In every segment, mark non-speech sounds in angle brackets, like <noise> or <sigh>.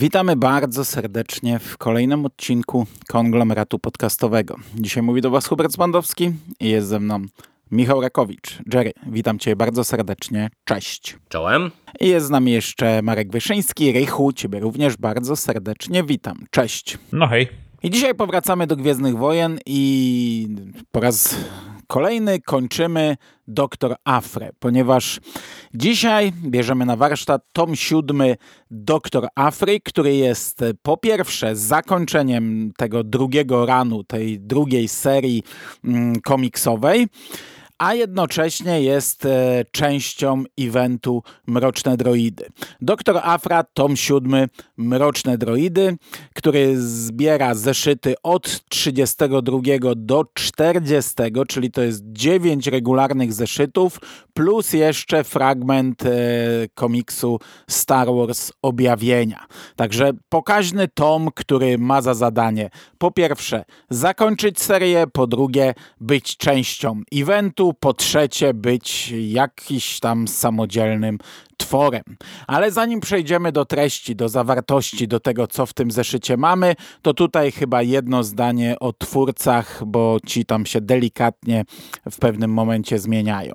Witamy bardzo serdecznie w kolejnym odcinku konglomeratu podcastowego. Dzisiaj mówi do Was Hubert Spandowski i jest ze mną Michał Rakowicz. Jerry, witam Cię bardzo serdecznie. Cześć. Czołem. I jest z nami jeszcze Marek Wyszyński. Rychu, Ciebie również bardzo serdecznie witam. Cześć. No hej. I dzisiaj powracamy do Gwiezdnych Wojen i po raz kolejny kończymy Doktor Afre, ponieważ dzisiaj bierzemy na warsztat tom siódmy Doktor Afry, który jest po pierwsze zakończeniem tego drugiego ranu, tej drugiej serii mm, komiksowej, a jednocześnie jest e, częścią eventu Mroczne Droidy. Doktor Afra, tom siódmy Mroczne Droidy, który zbiera zeszyty od 32 do 40, czyli to jest 9 regularnych zeszytów, plus jeszcze fragment e, komiksu Star Wars Objawienia. Także pokaźny tom, który ma za zadanie po pierwsze zakończyć serię, po drugie być częścią eventu, po trzecie być jakiś tam samodzielnym tworem. Ale zanim przejdziemy do treści, do zawartości, do tego, co w tym zeszycie mamy, to tutaj chyba jedno zdanie o twórcach, bo ci tam się delikatnie w pewnym momencie zmieniają.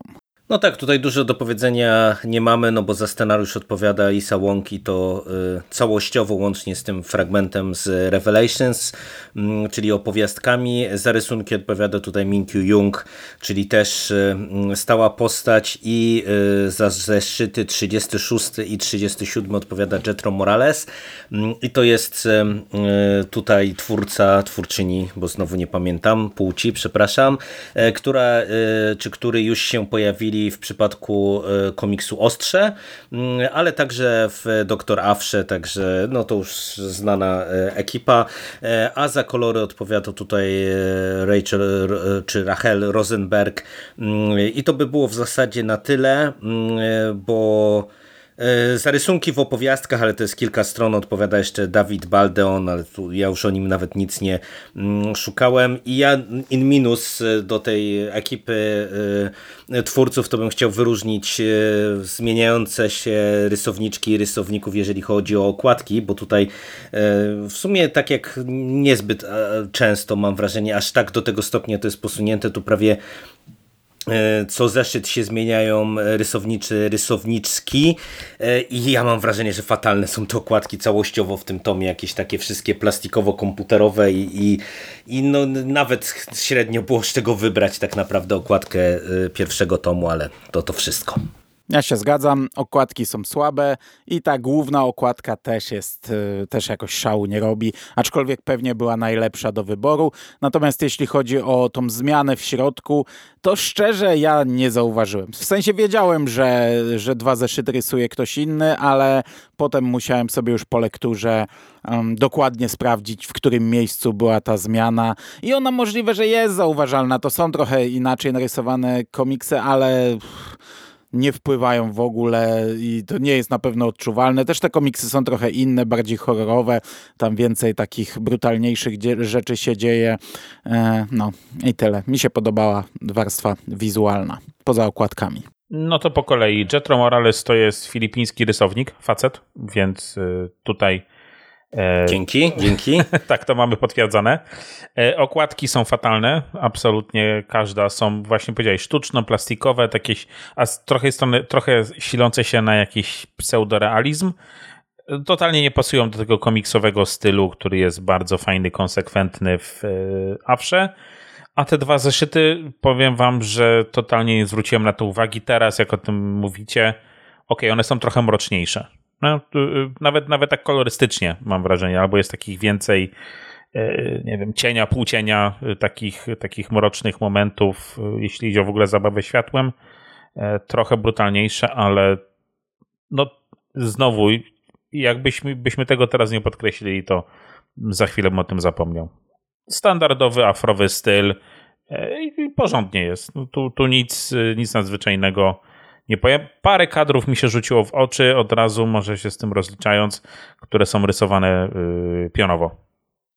No tak, tutaj dużo do powiedzenia nie mamy, no bo za scenariusz odpowiada Isa Wong to y, całościowo, łącznie z tym fragmentem z Revelations, y, czyli opowiastkami. Za rysunki odpowiada tutaj Min Kyu Jung, czyli też y, stała postać i y, za zeszyty 36 i 37 odpowiada Jetro Morales mm, i to jest tutaj twórca, twórczyni, bo znowu nie pamiętam płci, przepraszam, która, czy który już się pojawili w przypadku e, komiksu Ostrze, mm, ale także w Doktor Afrze, także no to już znana e, ekipa, e, a za kolory odpowiada tutaj Rachel czy Rachel Rosenberg. Mm, i to by było w zasadzie na tyle, mm, bo za rysunki w opowiastkach, ale to jest kilka stron, odpowiada jeszcze Dawid Baldeon, ale tu ja już o nim nawet nic nie mm, szukałem. I ja in minus e, do tej ekipy e, twórców to bym chciał wyróżnić zmieniające się rysowniczki i rysowników, jeżeli chodzi o okładki, bo tutaj w sumie tak jak niezbyt często mam wrażenie, aż tak do tego stopnia to jest posunięte, tu prawie E, co zeszyt się zmieniają e, rysowniczy, rysowniczki e, i ja mam wrażenie, że fatalne są te okładki całościowo w tym tomie, jakieś takie wszystkie plastikowo-komputerowe i, i, i no, nawet średnio było z czego wybrać tak naprawdę okładkę pierwszego tomu, ale to to wszystko. Ja się zgadzam, okładki są słabe i ta główna okładka też jest, y, też jakoś szału nie robi, aczkolwiek pewnie była najlepsza do wyboru. Natomiast jeśli chodzi o tą zmianę w środku, to szczerze ja nie zauważyłem. W sensie wiedziałem, że, że dwa zeszyty rysuje ktoś inny, ale potem musiałem sobie już po lekturze um, dokładnie sprawdzić, w którym miejscu była ta zmiana. I ona możliwe, że jest zauważalna. To są trochę inaczej narysowane komiksy, ale... Pff, nie wpływają w ogóle i to nie jest na pewno odczuwalne. Też te komiksy są trochę inne, bardziej horrorowe, tam więcej takich brutalniejszych rzeczy się dzieje. E, no i tyle. Mi się podobała warstwa wizualna, poza okładkami. No to po kolei. Jetro Morales to jest filipiński rysownik, facet, więc y, tutaj dzięki, dzięki. <laughs> tak, to mamy potwierdzone. E, okładki są fatalne, absolutnie każda są, właśnie powiedziałeś, sztuczno-plastikowe, takie, a z trochę strony, trochę silące się na jakiś pseudorealizm. Totalnie nie pasują do tego komiksowego stylu, który jest bardzo fajny, konsekwentny w e, Afrze. A te dwa zeszyty, powiem wam, że totalnie nie zwróciłem na to uwagi. Teraz, jak o tym mówicie, ok, one są trochę mroczniejsze no, y, nawet, nawet tak kolorystycznie mam wrażenie, albo jest takich więcej e, nie wiem, cienia, półcienia, y, takich, takich mrocznych momentów, y, jeśli idzie o w ogóle zabawę światłem. E, trochę brutalniejsze, ale no znowu, jakbyśmy byśmy tego teraz nie podkreślili, to za chwilę bym o tym zapomniał. Standardowy afrowy styl e, i porządnie jest. No, tu, tu nic, nic nadzwyczajnego nie powiem. Parę kadrów mi się rzuciło w oczy od razu, może się z tym rozliczając, które są rysowane yy, pionowo.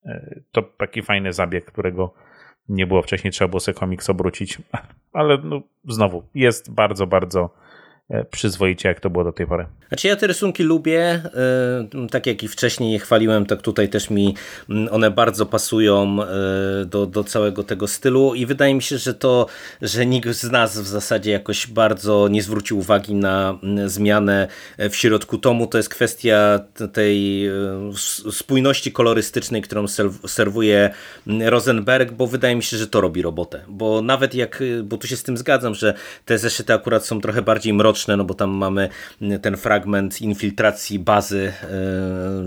Yy, to taki fajny zabieg, którego nie było wcześniej, trzeba było sobie komiks obrócić, <laughs> ale no, znowu jest bardzo, bardzo przyzwoicie, jak to było do tej pory. Znaczy ja te rysunki lubię, tak jak i wcześniej je chwaliłem, tak tutaj też mi mm, one bardzo pasują do, do całego tego stylu i wydaje mi się, że to, że nikt z nas w zasadzie jakoś bardzo nie zwrócił uwagi na mm, zmianę w środku tomu, to jest kwestia tej spójności kolorystycznej, którą serwuje mm, Rosenberg, bo wydaje mi się, że to robi robotę, bo nawet jak, bo tu się z tym zgadzam, że te zeszyty akurat są trochę bardziej mroczne, no bo tam mamy ten fragment infiltracji bazy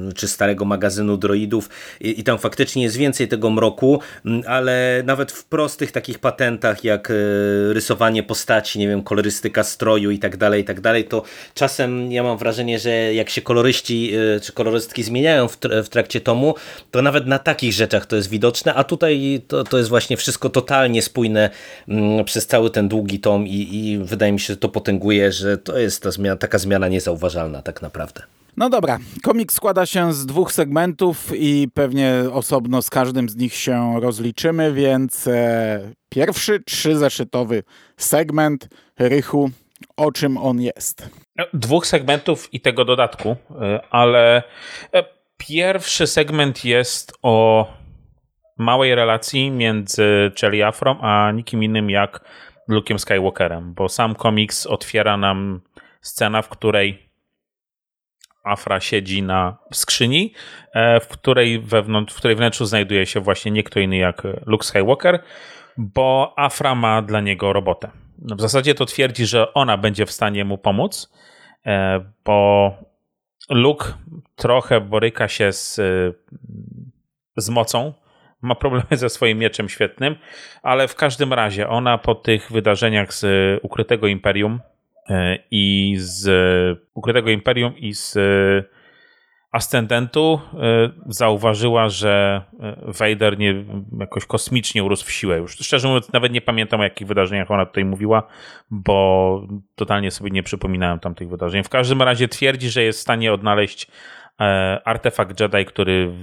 yy, czy starego magazynu droidów i, i tam faktycznie jest więcej tego mroku, ale nawet w prostych takich patentach jak yy, rysowanie postaci, nie wiem, kolorystyka stroju i tak dalej, i tak dalej, to czasem ja mam wrażenie, że jak się koloryści yy, czy kolorystki zmieniają w, trakcie tomu, to nawet na takich rzeczach to jest widoczne, a tutaj to, to jest właśnie wszystko totalnie spójne przez cały ten długi tom i, i wydaje mi się, że to potęguje, że to jest ta zmiana, taka zmiana niezauważalna tak naprawdę. No dobra, komik składa się z dwóch segmentów i pewnie osobno z każdym z nich się rozliczymy, więc e, pierwszy trzyzeszytowy segment Rychu, o czym on jest? Dwóch segmentów i tego dodatku, e, ale e, pierwszy segment jest o małej relacji między Chelly Afrom a nikim innym jak Luke'em Skywalkerem, bo sam komiks otwiera nam scena, w której Afra siedzi na skrzyni, e, w której, wewnątrz, w której wnętrzu znajduje się właśnie nie kto inny jak Luke Skywalker, bo Afra ma dla niego robotę. No, w zasadzie to twierdzi, że ona będzie w stanie mu pomóc, e, bo Luke trochę boryka się z, z mocą, ma problemy ze swoim mieczem świetnym, ale w każdym razie ona po tych wydarzeniach z Ukrytego Imperium e, i z Ukrytego Imperium i z Ascendentu e, zauważyła, że e, Vader nie, jakoś kosmicznie urósł w siłę. Już szczerze mówiąc, nawet nie pamiętam o jakich wydarzeniach ona tutaj mówiła, bo totalnie sobie nie przypominałem tamtych wydarzeń. W każdym razie twierdzi, że jest w stanie odnaleźć E, artefakt Jedi, który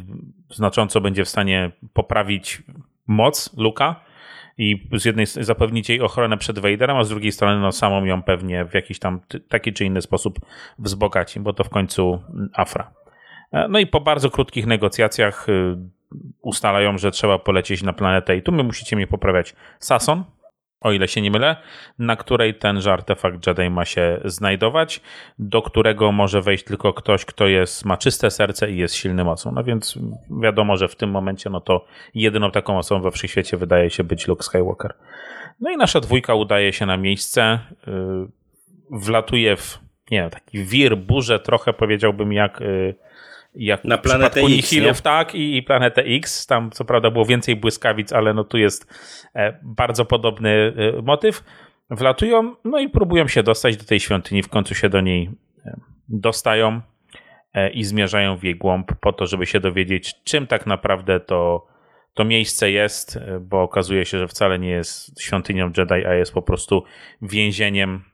znacząco będzie w stanie poprawić moc Luka i z jednej zapewnić jej ochronę przed Vaderem, a z drugiej strony no, samą ją pewnie w jakiś tam taki czy inny sposób wzbogaci, bo to w końcu Afra. E, no i po bardzo krótkich negocjacjach y, ustalają, że trzeba polecieć na planetę i tu my musicie mnie poprawiać Sason, o ile się nie mylę, na której tenże artefakt Jedi ma się znajdować, do którego może wejść tylko ktoś, kto jest, ma czyste serce i jest silny mocą. No więc wiadomo, że w tym momencie no to jedyną taką osobą we wszechświecie wydaje się być Luke Skywalker. No i nasza dwójka udaje się na miejsce, yy, wlatuje w, nie wiem, taki wir, burzę trochę powiedziałbym jak... Jak na planetę X, Nihilów, tak, i, i planetę X. Tam co prawda było więcej błyskawic, ale no tu jest e, bardzo podobny e, motyw. Wlatują, no i próbują się dostać do tej świątyni, w końcu się do niej e, dostają i zmierzają w jej głąb po to, żeby się dowiedzieć, czym tak naprawdę to, to miejsce jest, bo okazuje się, że wcale nie jest świątynią Jedi, a jest po prostu więzieniem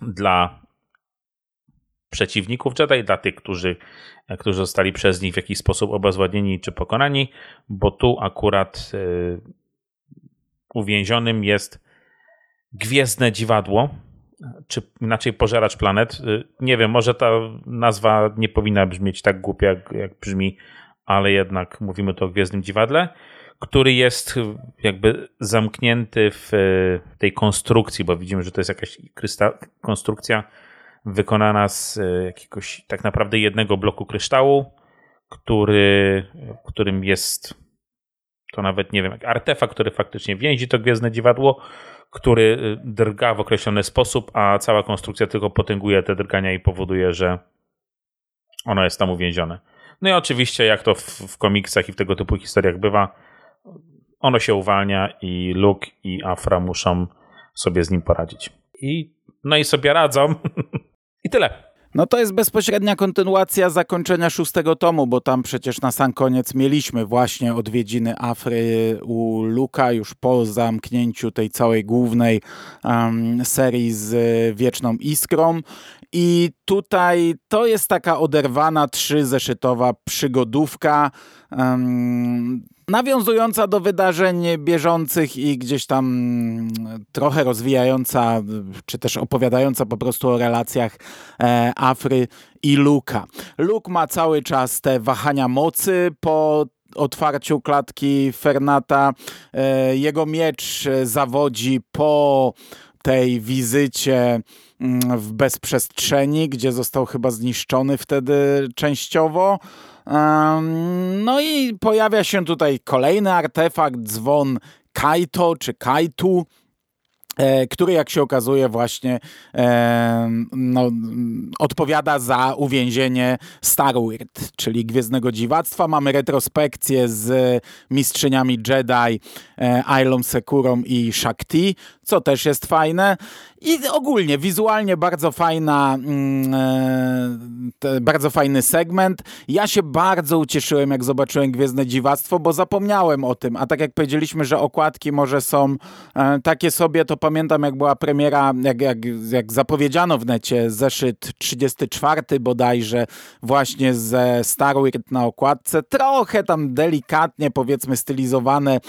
dla przeciwników Jedi, dla tych, którzy, którzy zostali przez nich w jakiś sposób obezwładnieni czy pokonani, bo tu akurat y, uwięzionym jest gwiezdne dziwadło, czy inaczej pożeracz planet. Y, nie wiem, może ta nazwa nie powinna brzmieć tak głupia, jak, jak brzmi, ale jednak mówimy tu o gwiezdnym dziwadle, który jest jakby zamknięty w tej konstrukcji, bo widzimy, że to jest jakaś konstrukcja wykonana z e, jakiegoś tak naprawdę jednego bloku kryształu, który, którym jest to nawet nie wiem, artefakt, który faktycznie więzi to gwiezdne dziwadło, który e, drga w określony sposób, a cała konstrukcja tylko potęguje te drgania i powoduje, że ono jest tam uwięzione. No i oczywiście, jak to w, w komiksach i w tego typu historiach bywa, ono się uwalnia i Luke i Afra muszą sobie z nim poradzić. I no i sobie radzą. <laughs> I tyle. No to jest bezpośrednia kontynuacja zakończenia szóstego tomu, bo tam przecież na sam koniec mieliśmy właśnie odwiedziny Afry u Luka już po zamknięciu tej całej głównej um, serii z Wieczną Iskrą I tutaj to jest taka oderwana trzyzeszytowa przygodówka, um, nawiązująca do wydarzeń bieżących i gdzieś tam trochę rozwijająca, czy też opowiadająca po prostu o relacjach e, Afry i Luka. Luke ma cały czas te wahania mocy po otwarciu klatki Fernata. E, jego miecz zawodzi po tej wizycie mm, w bezprzestrzeni, gdzie został chyba zniszczony wtedy częściowo. No i pojawia się tutaj kolejny artefakt, dzwon Kaito czy Kaitu, który jak się okazuje właśnie e, no, odpowiada za uwięzienie Starwirt, czyli Gwiezdnego Dziwactwa. Mamy retrospekcję z mistrzyniami Jedi, e, Sekurą i Shakti, co też jest fajne. I ogólnie, wizualnie bardzo fajna, mm, e, bardzo fajny segment. Ja się bardzo ucieszyłem, jak zobaczyłem Gwiezdne Dziwactwo, bo zapomniałem o tym. A tak jak powiedzieliśmy, że okładki może są e, takie sobie, to pamiętam, jak była premiera, jak, jak, jak zapowiedziano w necie zeszyt 34 bodajże, właśnie ze Star na okładce. Trochę tam delikatnie, powiedzmy, stylizowane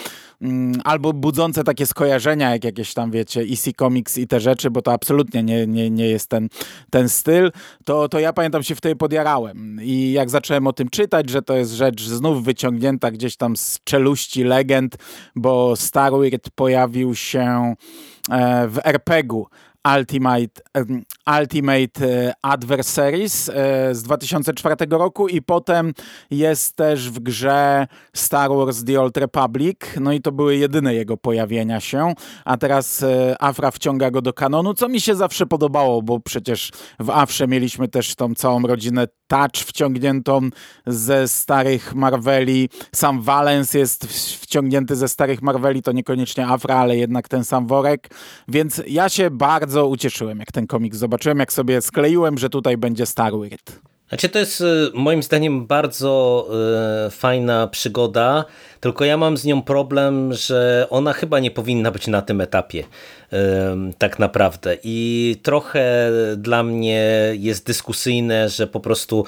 mm, albo budzące takie skojarzenia, jak jakieś tam, wiecie, EC Comics i te rzeczy rzeczy, bo to absolutnie nie, nie, nie jest ten, ten styl, to, to ja pamiętam się wtedy podjarałem. I jak zacząłem o tym czytać, że to jest rzecz znów wyciągnięta gdzieś tam z czeluści legend, bo Starwirt pojawił się e, w RPG-u Ultimate, Ultimate e, Adversaries e, z 2004 roku i potem jest też w grze Star Wars The Old Republic, no i to były jedyne jego pojawienia się, a teraz e, Afra wciąga go do kanonu, co mi się zawsze podobało, bo przecież w Afrze mieliśmy też tą całą rodzinę Touch wciągniętą ze starych Marveli, sam Valens jest wciągnięty ze starych Marveli, to niekoniecznie Afra, ale jednak ten sam worek, więc ja się bardzo ucieszyłem, jak ten komik zobaczyłem, jak sobie skleiłem, że tutaj będzie Starwirt. Znaczy to jest y, moim zdaniem bardzo y, fajna przygoda, tylko ja mam z nią problem, że ona chyba nie powinna być na tym etapie tak naprawdę. I trochę dla mnie jest dyskusyjne, że po prostu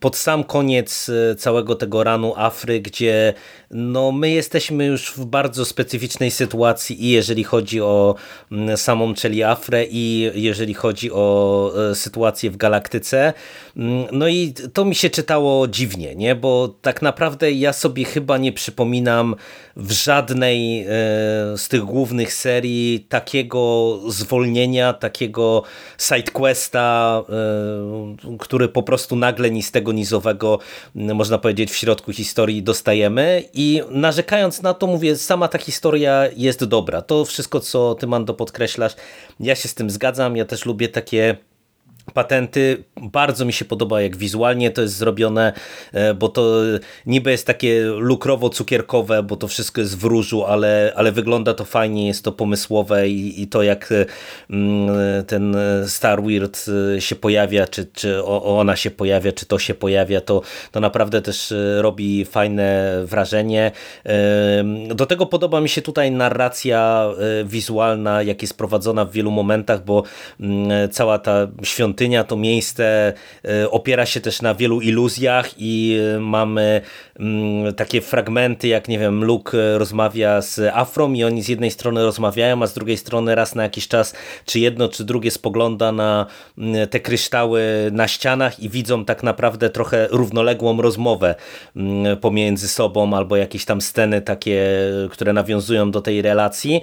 pod sam koniec e, całego tego ranu Afry, gdzie no my jesteśmy już w bardzo specyficznej sytuacji i jeżeli chodzi o samą Czeli Afrę i jeżeli chodzi o e, sytuację w galaktyce. No i to mi się czytało dziwnie, nie? bo tak naprawdę ja sobie chyba nie przypominam w żadnej e, z tych głównych serii takiego zwolnienia, takiego sidequesta, e, który po prostu nagle ni z tego nizowego, można powiedzieć, w środku historii dostajemy i narzekając na to, mówię, sama ta historia jest dobra. To wszystko, co ty, Mando, podkreślasz, ja się z tym zgadzam, ja też lubię takie patenty. Bardzo mi się podoba, jak wizualnie to jest zrobione, e, bo to niby jest takie lukrowo-cukierkowe, bo to wszystko jest w różu, ale, ale wygląda to fajnie, jest to pomysłowe i, i to jak e, mm, ten Star Weird e, się pojawia, czy, czy ona się pojawia, czy to się pojawia, to, to naprawdę też robi fajne wrażenie. Do tego podoba mi się tutaj narracja wizualna, jak jest prowadzona w wielu momentach, bo mm, cała ta świątynia świątynia, to miejsce e, opiera się też na wielu iluzjach i e, mamy mm, takie fragmenty, jak nie wiem, Luke e, rozmawia z Afrą i oni z jednej strony rozmawiają, a z drugiej strony raz na jakiś czas czy jedno, czy drugie spogląda na mm, te kryształy na ścianach i widzą tak naprawdę trochę równoległą rozmowę mm, pomiędzy sobą albo jakieś tam sceny takie, które nawiązują do tej relacji,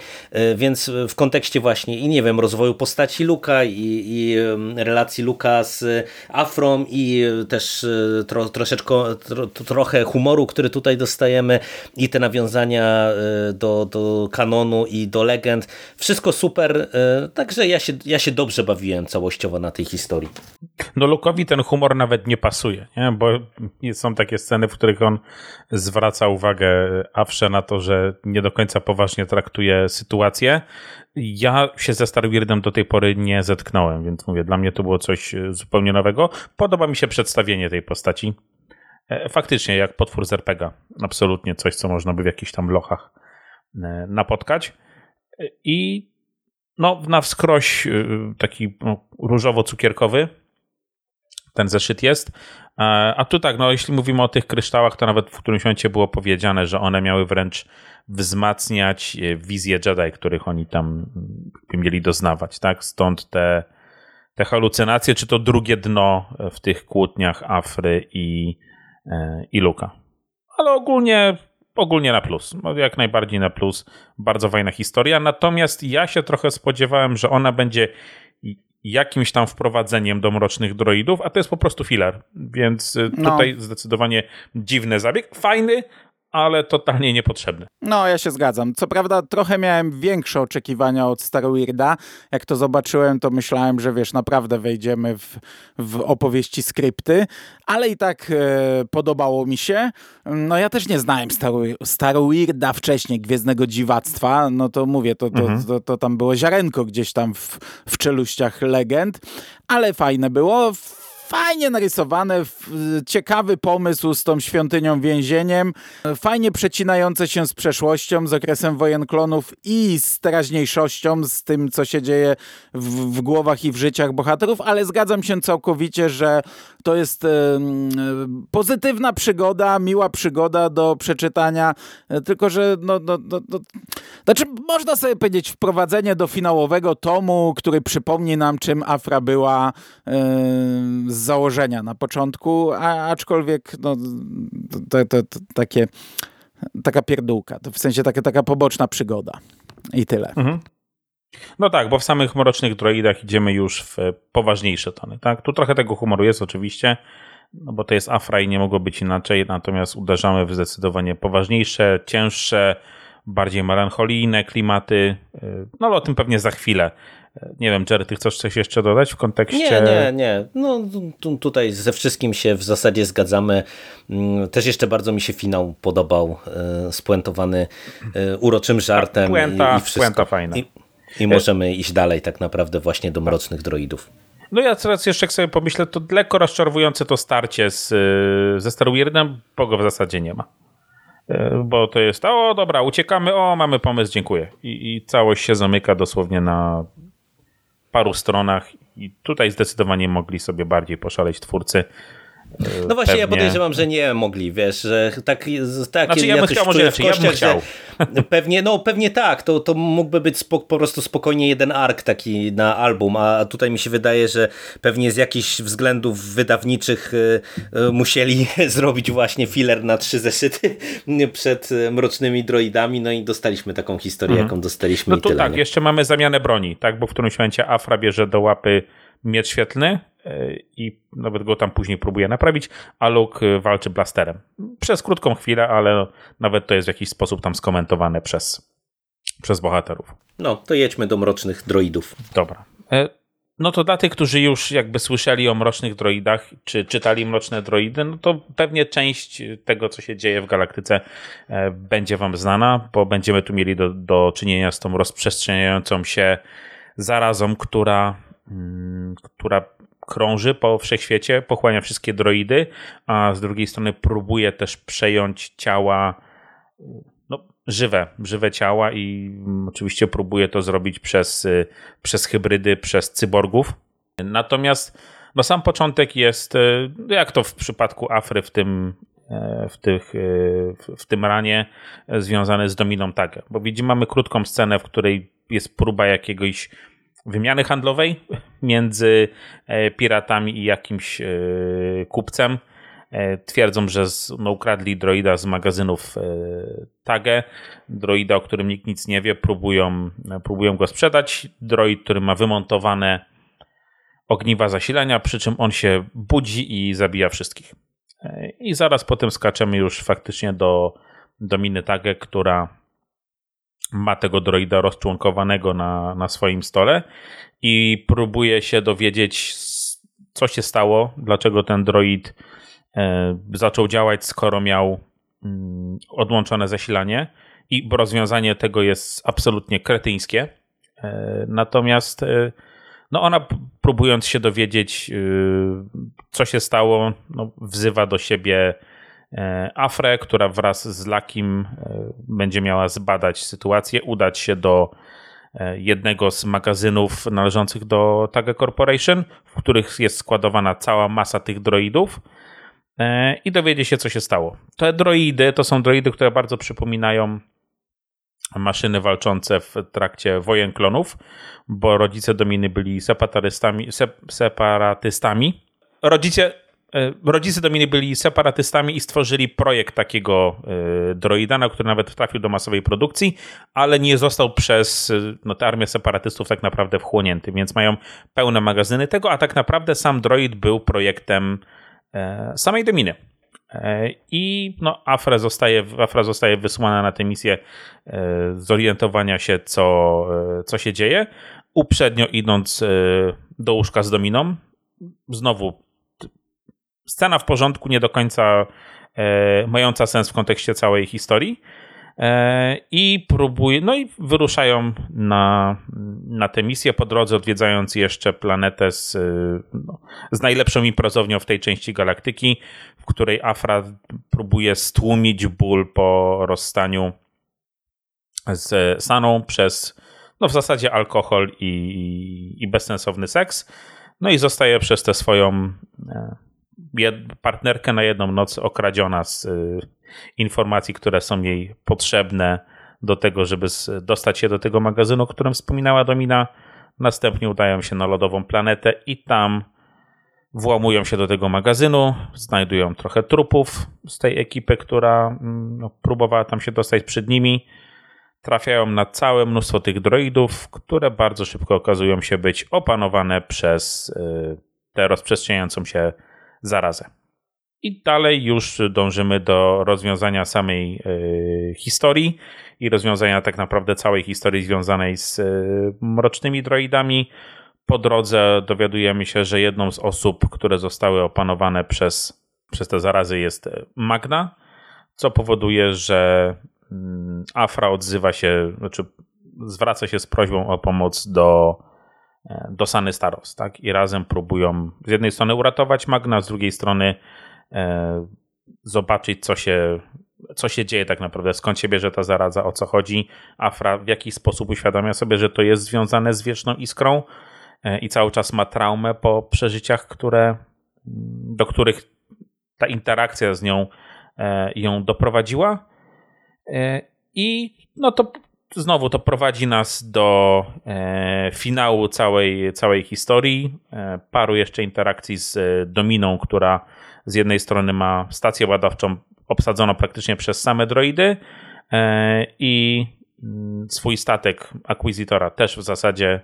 więc w kontekście właśnie i nie wiem, rozwoju postaci Luka i, i relacji relacji Luka z Afrą i też e, tro, troszeczkę, tro, trochę humoru, który tutaj dostajemy i te nawiązania do, do kanonu i do legend. Wszystko super, także ja się, ja się dobrze bawiłem całościowo na tej historii. No Lukowi ten humor nawet nie pasuje, nie? bo są takie sceny, w których on zwraca uwagę Afrze na to, że nie do końca poważnie traktuje sytuację, ja się ze Starwieldem do tej pory nie zetknąłem, więc mówię, dla mnie to było coś e, zupełnie nowego. Podoba mi się przedstawienie tej postaci. E, faktycznie, jak potwór z RPGa. Absolutnie coś, co można by w jakichś tam lochach e, napotkać. I no, na wskroś taki no, różowo-cukierkowy ten zeszyt jest. A tu tak, no jeśli mówimy o tych kryształach, to nawet w którymś momencie było powiedziane, że one miały wręcz wzmacniać wizję Jedi, których oni tam mieli doznawać, tak? Stąd te te halucynacje, czy to drugie dno w tych kłótniach Afry i, e, i Luka. Ale ogólnie, ogólnie na plus. No, jak najbardziej na plus. Bardzo fajna historia. Natomiast ja się trochę spodziewałem, że ona będzie jakimś tam wprowadzeniem do mrocznych droidów, a to jest po prostu filler. Więc e, no. tutaj no. zdecydowanie dziwny zabieg. Fajny, ale totalnie niepotrzebny. No, ja się zgadzam. Co prawda trochę miałem większe oczekiwania od Star Weirda. Jak to zobaczyłem, to myślałem, że wiesz, naprawdę wejdziemy w, w opowieści skrypty, ale i tak e, podobało mi się. No ja też nie znałem Star, Star Weirda wcześniej, Gwiezdnego Dziwactwa. No to mówię, to, to, mhm. to, to, to tam było ziarenko gdzieś tam w, w czeluściach legend, ale fajne było fajnie narysowane, ciekawy pomysł z tą świątynią więzieniem, fajnie przecinające się z przeszłością, z okresem wojen klonów i z teraźniejszością, z tym, co się dzieje w, w głowach i w życiach bohaterów, ale zgadzam się całkowicie, że to jest pozytywna przygoda, miła przygoda do przeczytania, tylko że no, no, no, no, znaczy można sobie powiedzieć wprowadzenie do finałowego tomu, który przypomni nam, czym Afra była z założenia na początku, a, aczkolwiek no, to, to, to, takie, taka pierdółka, to w sensie taka, taka poboczna przygoda i tyle. Mhm. No tak, bo w samych Mrocznych Droidach idziemy już w poważniejsze tony. Tak? Tu trochę tego humoru jest oczywiście, no bo to jest Afra i nie mogło być inaczej, natomiast uderzamy w zdecydowanie poważniejsze, cięższe, bardziej melancholijne klimaty. No ale o tym pewnie za chwilę. Nie wiem, Jerry, ty chcesz coś jeszcze dodać w kontekście... Nie, nie, nie. No tutaj ze wszystkim się w zasadzie zgadzamy. Mm, też jeszcze bardzo mi się finał podobał, e, spuentowany e, uroczym żartem. Puenta, i, i wszystko. puenta fajna. I, I możemy iść dalej tak naprawdę właśnie do mrocznych droidów. No ja teraz jeszcze jak sobie pomyślę, to lekko rozczarowujące to starcie z, ze Star Weirdem, bo go w zasadzie nie ma. E, bo to jest, o dobra, uciekamy, o mamy pomysł, dziękuję. I, I całość się zamyka dosłownie na paru stronach i tutaj zdecydowanie mogli sobie bardziej poszaleć twórcy. No właśnie, Pewnie. ja podejrzewam, że nie mogli, wiesz, że tak, tak znaczy, ja bym chciał, może inaczej, ja bym chciał. <laughs> Pewnie, no pewnie tak, to, to mógłby być po prostu spokojnie jeden ark taki na album, a tutaj mi się wydaje, że pewnie z jakichś względów wydawniczych y, y, musieli <laughs> zrobić właśnie filler na trzy zeszyty <laughs> przed Mrocznymi Droidami, no i dostaliśmy taką historię, mhm. jaką dostaliśmy No to tak, nie? jeszcze mamy zamianę broni, tak, bo w którymś momencie Afra bierze do łapy miecz świetlny e, i nawet go tam później próbuje naprawić, a Luke e, walczy blasterem. Przez krótką chwilę, ale nawet to jest w jakiś sposób tam skomentowane przez, przez bohaterów. No, to jedźmy do Mrocznych Droidów. Dobra. E, no to dla tych, którzy już jakby słyszeli o Mrocznych Droidach, czy czytali Mroczne Droidy, no to pewnie część tego, co się dzieje w galaktyce będzie wam znana, bo będziemy tu mieli do, do czynienia z tą rozprzestrzeniającą się zarazą, która Mm, która krąży po wszechświecie, pochłania wszystkie droidy, a z drugiej strony próbuje też przejąć ciała no, żywe, żywe ciała i oczywiście próbuje to zrobić przez, przez hybrydy, przez cyborgów. Natomiast no, sam początek jest, jak to w przypadku Afry w tym, w, tych, w tym ranie związane z Dominą Tagę. Bo widzimy, mamy krótką scenę, w której jest próba jakiegoś wymiany handlowej między e, piratami i jakimś e, kupcem. E, twierdzą, że no, ukradli droida z magazynów Tage. Droida, o którym nikt nic nie wie, próbują, próbują go sprzedać. Droid, który ma wymontowane ogniwa zasilania, przy czym on się budzi i zabija wszystkich. I zaraz potem skaczemy już faktycznie do, do miny Tage, która ma tego droida rozczłonkowanego na, na swoim stole i próbuje się dowiedzieć, co się stało, dlaczego ten droid e, zaczął działać, skoro miał mm, odłączone zasilanie. I rozwiązanie tego jest absolutnie kretyńskie. E, natomiast e, no ona, próbując się dowiedzieć, co się stało, no, wzywa do siebie Afrę, która wraz z Lakim e, będzie miała zbadać sytuację, udać się do, e, jednego z magazynów należących do Taga Corporation, w których jest składowana cała masa tych droidów e, i dowiedzie się, co się stało. Te droidy to są droidy, które bardzo przypominają maszyny walczące w trakcie wojen klonów, bo rodzice Dominy byli separatystami. separatystami. Rodzice E, rodzice Dominy byli separatystami i stworzyli projekt takiego e, droidana, który nawet trafił do masowej produkcji, ale nie został przez e, no, tę armię separatystów tak naprawdę wchłonięty, więc mają pełne magazyny tego, a tak naprawdę sam droid był projektem samej Dominy. I no, Afra, zostaje, Afra zostaje wysłana na tę misję zorientowania się, co, co się dzieje. Uprzednio idąc do łóżka z Dominą, znowu scena w porządku, nie do końca e, mająca sens w kontekście całej historii. E, I próbuje, no i wyruszają na, na tę misję po drodze, odwiedzając jeszcze planetę z, no, z najlepszą imprezownią w tej części galaktyki, w której Afra próbuje stłumić ból po rozstaniu z Saną przez no w zasadzie alkohol i, i bezsensowny seks. No i zostaje przez tę swoją e, partnerkę na jedną noc okradziona z y, informacji, które są jej potrzebne do tego, żeby dostać się do tego magazynu, o którym wspominała Domina. Następnie udają się na lodową planetę i tam włamują się do tego magazynu, znajdują trochę trupów z tej ekipy, która mm, no, próbowała tam się dostać przed nimi. Trafiają na całe mnóstwo tych droidów, które bardzo szybko okazują się być opanowane przez y, tę rozprzestrzeniającą się zarazę. I dalej już dążymy do rozwiązania samej y, historii i rozwiązania tak naprawdę całej historii związanej z y, mrocznymi droidami. Po drodze dowiadujemy się, że jedną z osób, które zostały opanowane przez, przez te zarazy jest Magna, co powoduje, że y, Afra odzywa się, znaczy zwraca się z prośbą o pomoc do E, do Sany Staros, tak? I razem próbują z jednej strony uratować Magna, z drugiej strony e, zobaczyć, co się, co się dzieje tak naprawdę, skąd się bierze ta zaraza, o co chodzi. Afra w jakiś sposób uświadamia sobie, że to jest związane z wieczną iskrą e, i cały czas ma traumę po przeżyciach, które, do których ta interakcja z nią ją doprowadziła. I no to znowu to prowadzi nas do e, finału całej, całej historii. E, paru jeszcze interakcji z e, Dominą, która z jednej strony ma stację ładowczą obsadzoną praktycznie przez same droidy e, i mm, swój statek akwizytora też w zasadzie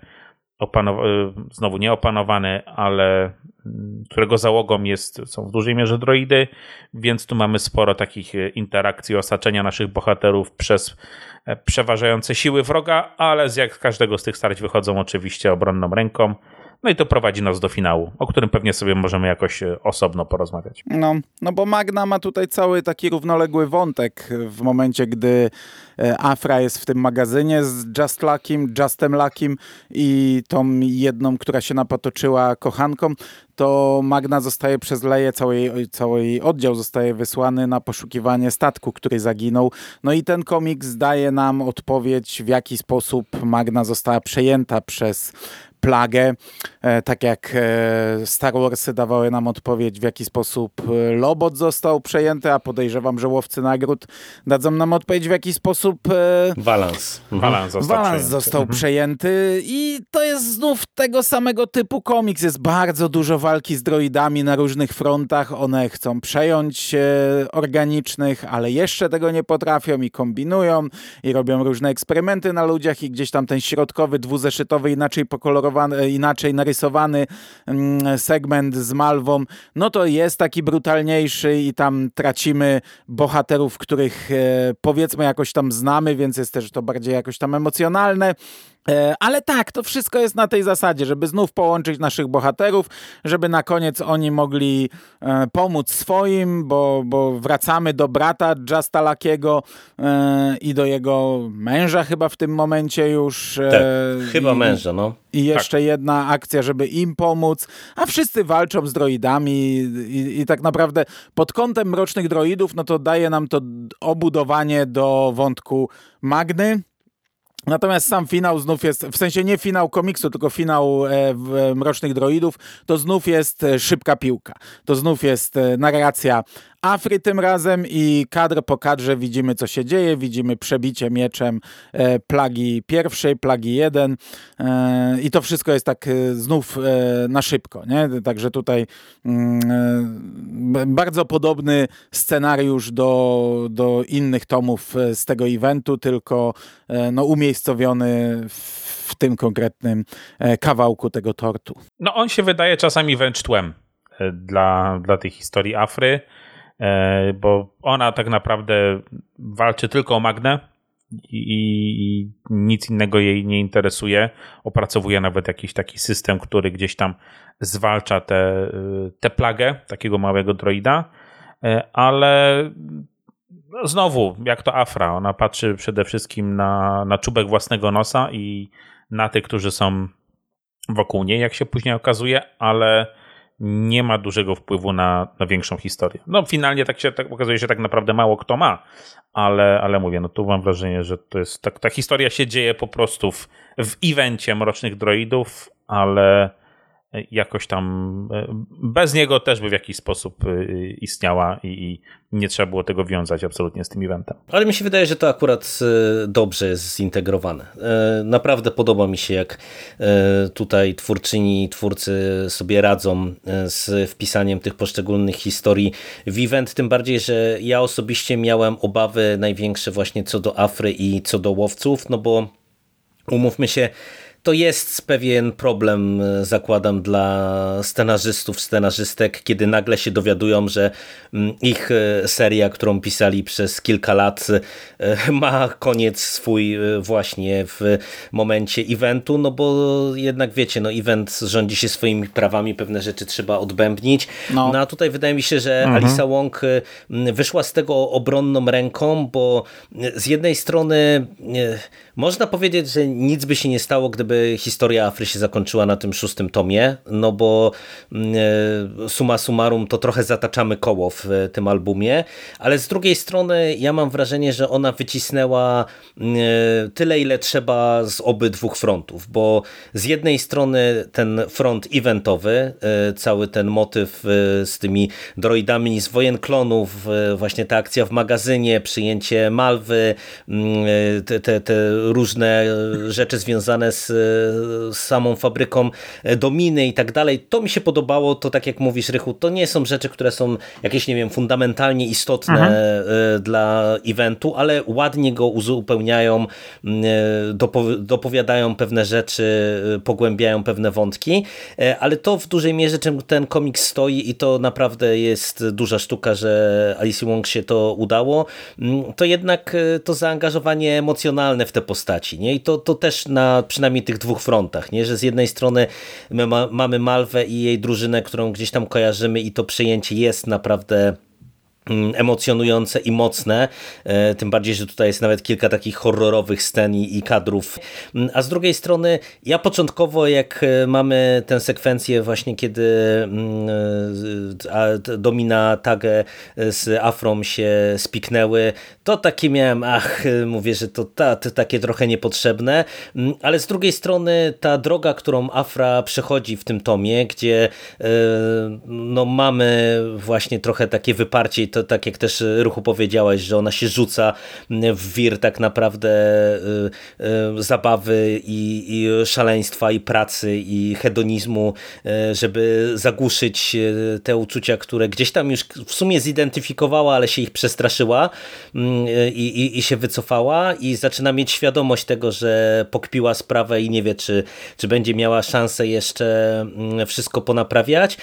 opanow- e, znowu nie opanowany, ale mm, którego załogą jest, są w dużej mierze droidy, więc tu mamy sporo takich e, interakcji, osaczenia naszych bohaterów przez e, przeważające siły wroga, ale z jak każdego z tych starć wychodzą oczywiście obronną ręką. No i to prowadzi nas do finału, o którym pewnie sobie możemy jakoś osobno porozmawiać. No, no bo Magna ma tutaj cały taki równoległy wątek w momencie, gdy E, Afra jest w tym magazynie z Just Luckim, Justem Luckim i tą jedną, która się napotoczyła kochanką, to Magna zostaje przez Leję, cały, cały oddział zostaje wysłany na poszukiwanie statku, który zaginął. No i ten komiks daje nam odpowiedź, w jaki sposób Magna została przejęta przez plagę, e, tak jak e, Star Warsy dawały nam odpowiedź, w jaki sposób Lobot został przejęty, a podejrzewam, że Łowcy Nagród dadzą nam odpowiedź, w jaki sposób. E, Walans. Walans został, Walans przejęty. został mhm. przejęty i to jest znów tego samego typu komiks. Jest bardzo dużo walki z droidami na różnych frontach. One chcą przejąć e, organicznych, ale jeszcze tego nie potrafią i kombinują i robią różne eksperymenty na ludziach i gdzieś tam ten środkowy, dwuzeszytowy, inaczej pokolorowany, e, inaczej narysowany mm, segment z Malwą, no to jest taki brutalniejszy i tam tracimy bohaterów, których e, powiedzmy jakoś tam znamy, więc jest też to bardziej jakoś tam emocjonalne. E, ale tak, to wszystko jest na tej zasadzie, żeby znów połączyć naszych bohaterów, żeby na koniec oni mogli e, pomóc swoim, bo, bo wracamy do brata Justa Lakiego e, i do jego męża chyba w tym momencie już. Tak, chyba i, męża, no. I jeszcze tak. jedna akcja, żeby im pomóc, a wszyscy walczą z droidami i, i tak naprawdę pod kątem Mrocznych Droidów, no to daje nam to obudowanie do wątku Magny, Natomiast sam finał znów jest, w sensie nie finał komiksu, tylko finał e, Mrocznych Droidów, to znów jest e, szybka piłka. To znów jest e, narracja Afry tym razem i kadr po kadrze widzimy, co się dzieje. Widzimy przebicie mieczem plagi pierwszej, plagi jeden i to wszystko jest tak znów na szybko. Nie? Także tutaj mm, bardzo podobny scenariusz do, do innych tomów z tego eventu, tylko no, umiejscowiony w tym konkretnym e, kawałku tego tortu. No on się wydaje czasami wręcz tłem e, dla, dla tej historii Afry, e, bo ona tak naprawdę walczy tylko o Magnę i, i, nic innego jej nie interesuje. Opracowuje nawet jakiś taki system, który gdzieś tam zwalcza tę te, te plagę takiego małego droida, ale no znowu, jak to Afra, ona patrzy przede wszystkim na, na czubek własnego nosa i na tych, którzy są wokół niej, jak się później okazuje, ale nie ma dużego wpływu na, na większą historię. No finalnie tak się tak okazuje się tak naprawdę mało kto ma, ale, ale mówię, no tu mam wrażenie, że to jest tak, ta historia się dzieje po prostu w, w evencie Mrocznych Droidów, ale jakoś tam e, bez niego też by w jakiś sposób e, istniała i, nie trzeba było tego wiązać absolutnie z tym eventem. Ale mi się wydaje, że to akurat e, dobrze jest zintegrowane. Naprawdę podoba mi się, jak tutaj twórczyni i twórcy sobie radzą z wpisaniem tych poszczególnych historii w event, tym bardziej, że ja osobiście miałem obawy największe właśnie co do Afry i co do łowców, no bo umówmy się, to jest pewien problem, e, zakładam, dla scenarzystów, scenarzystek, kiedy nagle się dowiadują, że mm, ich e, seria, którą pisali przez kilka lat, e, ma koniec swój właśnie w momencie eventu, no bo jednak wiecie, no event rządzi się swoimi prawami, pewne rzeczy trzeba odbębnić. No, no a tutaj wydaje mi się, że mhm. Alisa Wong wyszła z tego obronną ręką, bo z jednej strony można powiedzieć, że nic by się nie stało, gdyby historia Afry się zakończyła na tym szóstym tomie, no bo mm, e, suma summarum to trochę zataczamy koło w e, tym albumie, ale z drugiej strony ja mam wrażenie, że ona wycisnęła mm, e, tyle, ile trzeba z obydwóch frontów, bo z jednej strony ten front eventowy, cały ten motyw z tymi droidami z wojen klonów, właśnie ta akcja w magazynie, przyjęcie Malwy, mm, te, te, te różne rzeczy związane z, z samą fabryką dominy i tak dalej. To mi się podobało, to tak jak mówisz Rychu, to nie są rzeczy, które są jakieś, nie wiem, fundamentalnie istotne mhm. E, dla eventu, ale ładnie go uzupełniają, dopowiadają pewne rzeczy, e, pogłębiają pewne wątki, e, ale to w dużej mierze czym ten komiks stoi i to naprawdę jest duża sztuka, że Alice Wong się to udało, to jednak to zaangażowanie emocjonalne w te postaci, nie? I to, to też na przynajmniej tych dwóch frontach, nie? że z jednej strony my ma, mamy Malwę i jej drużynę, którą gdzieś tam kojarzymy i to przejęcie jest naprawdę emocjonujące i mocne, e, tym bardziej, że tutaj jest nawet kilka takich horrorowych scen i kadrów, mm, a z drugiej strony ja początkowo jak e, mamy tę sekwencję właśnie kiedy mm, e, Domina Tage z Afrom się spiknęły, to takie miałem, ach, mówię, że to, ta, to takie trochę niepotrzebne, ale z drugiej strony ta droga, którą Afra przechodzi w tym tomie, gdzie no mamy właśnie trochę takie wyparcie to tak jak też e, Ruchu powiedziałeś, że ona się rzuca w wir tak naprawdę y, y, zabawy i, i szaleństwa i pracy i hedonizmu, żeby zagłuszyć te uczucia, które gdzieś tam już w sumie zidentyfikowała, ale się ich przestraszyła i, i, i się wycofała i zaczyna mieć świadomość tego, że pokpiła sprawę i nie wie, czy, czy będzie miała szansę jeszcze wszystko ponaprawiać.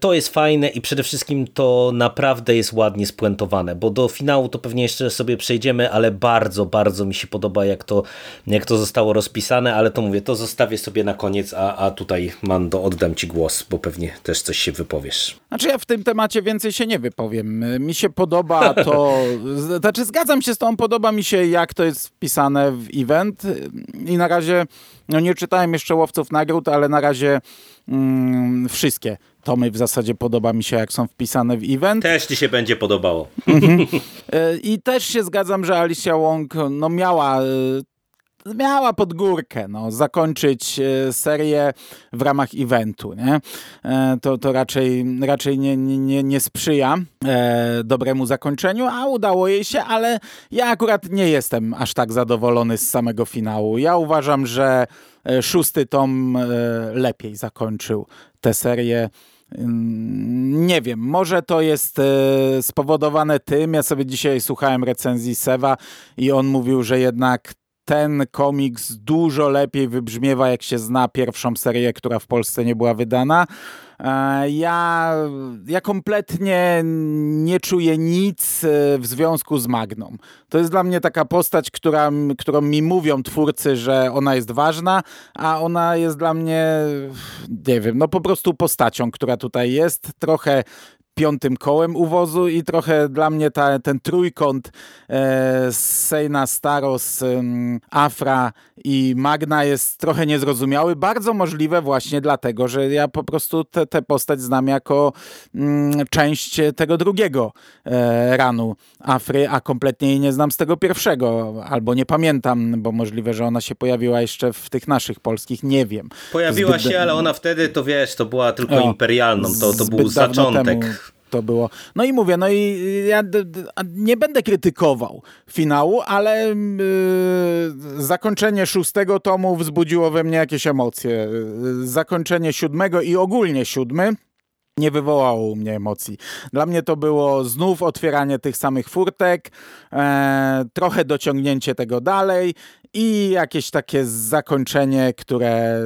To jest fajne i przede wszystkim to naprawdę jest ładnie spuentowane, bo do finału to pewnie jeszcze sobie przejdziemy, ale bardzo, bardzo mi się podoba jak to, jak to zostało rozpisane, ale to mówię, to zostawię sobie na koniec, a, a tutaj Mando oddam Ci głos, bo pewnie też coś się wypowiesz. Znaczy ja w tym temacie więcej się nie wypowiem. Mi się podoba to, <laughs> znaczy zgadzam się z tą, podoba mi się jak to jest wpisane w event i na razie, no nie czytałem jeszcze Łowców Nagród, ale na razie mm, wszystkie tomy w zasadzie podoba mi się, jak są wpisane w event. Też ci się będzie podobało. <laughs> E, I też się zgadzam, że Alicia Wong no, miała e, miała pod górkę, no, zakończyć e, serię w ramach eventu, nie? To, to raczej, raczej nie, nie, nie sprzyja dobremu zakończeniu, a udało jej się, ale ja akurat nie jestem aż tak zadowolony z samego finału. Ja uważam, że szósty tom lepiej zakończył tę serię. Nie wiem, może to jest e, spowodowane tym. Ja sobie dzisiaj słuchałem recenzji Sewa i on mówił, że jednak ten komiks dużo lepiej wybrzmiewa, jak się zna pierwszą serię, która w Polsce nie była wydana. E, ja, ja kompletnie nie czuję nic e, w związku z Magną. To jest dla mnie taka postać, która, którą mi mówią twórcy, że ona jest ważna, a ona jest dla mnie, nie wiem, no po prostu postacią, która tutaj jest. Trochę piątym kołem uwozu i trochę dla mnie ta, ten trójkąt e, Sejna, Staros, e, Afra i Magna jest trochę niezrozumiały. Bardzo możliwe właśnie dlatego, że ja po prostu tę postać znam jako mm, część tego drugiego e, ranu Afry, a kompletnie jej nie znam z tego pierwszego, albo nie pamiętam, bo możliwe, że ona się pojawiła jeszcze w tych naszych polskich, nie wiem. Pojawiła Zbyt... się, ale ona wtedy, to wiesz, to była tylko o, imperialną, to, to był zaczątek. To było. No i mówię, no i ja nie będę krytykował finału, ale yy, zakończenie szóstego tomu wzbudziło we mnie jakieś emocje. Zakończenie siódmego i ogólnie siódmy nie wywołało u mnie emocji. Dla mnie to było znów otwieranie tych samych furtek, e, trochę dociągnięcie tego dalej i jakieś takie zakończenie, które,